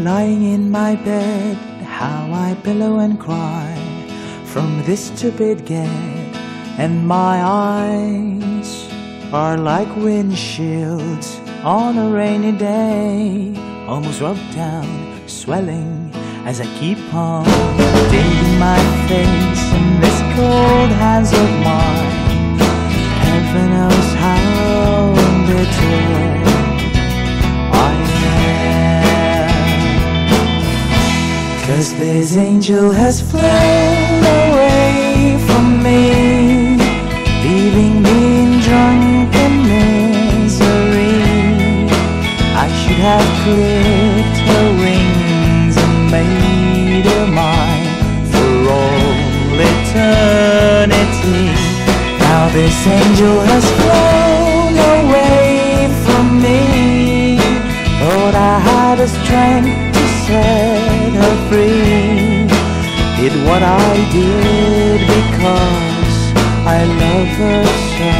Lying in my bed, how I pillow and cry from this stupid gag, and my eyes are like windshields on a rainy day, almost rubbed down, swelling as I keep on digging my face in this cold hands of mine. Cause this angel has flown I did because I love her so.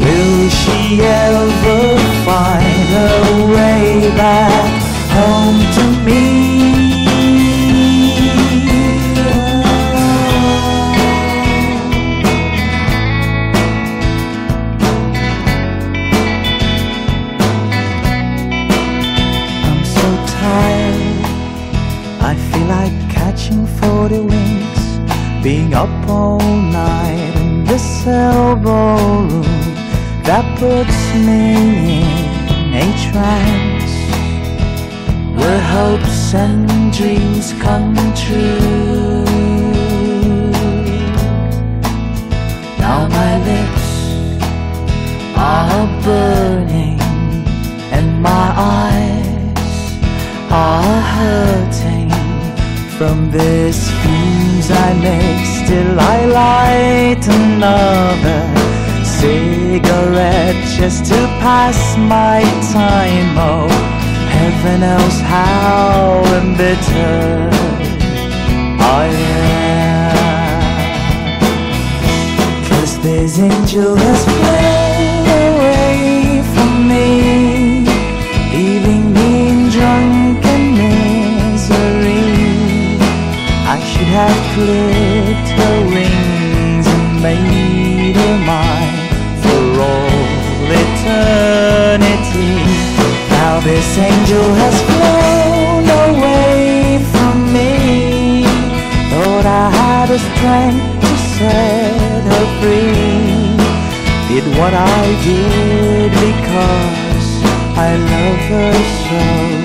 Will she ever find her way back home to me? I'm so tired. I feel like catching 40 winks, being up all night in this elbow room that puts me in a trance where hopes and dreams come true. Now my lips from this fumes I make. Still I light another cigarette just to pass my time. Oh, heaven knows how embittered I am. Cause this angel has her wings and made her mine for all eternity. Now this angel has flown away from me. Thought I had the strength to set her free. Did what I did because I love her so.